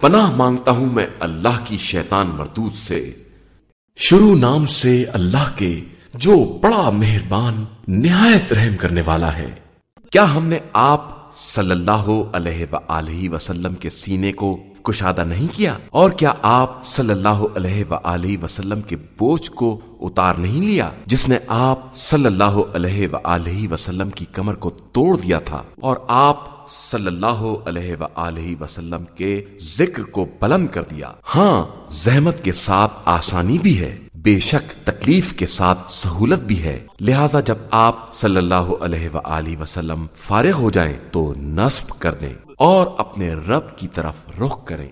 پناہ مانگتا ہوں میں اللہ کی شیطان مردود سے۔ شروع نام سے اللہ کے جو بڑا مہربان، نہایت رحم کرنے والا ہے۔ کیا ہم نے آپ صلی اللہ علیہ وآلہ وسلم کے سینے کو کشادہ نہیں کیا؟ اور کیا آپ صلی اللہ علیہ وآلہ وسلم کے بوجھ کو اتار نہیں لیا، جس نے آپ صلی اللہ علیہ وآلہ وسلم کی کمر کو توڑ دیا تھا؟ اور آپ صلی اللہ علیہ وآلہ وسلم کے ذکر کو بلند کر دیا۔ ہاں زحمت کے ساتھ آسانی بھی ہے، بے شک تکلیف کے ساتھ سہولت بھی ہے۔ لہٰذا جب آپ صلی اللہ علیہ وآلہ وسلم فارغ ہو جائیں تو نصب کر دیں اور اپنے رب کی طرف رخ کریں۔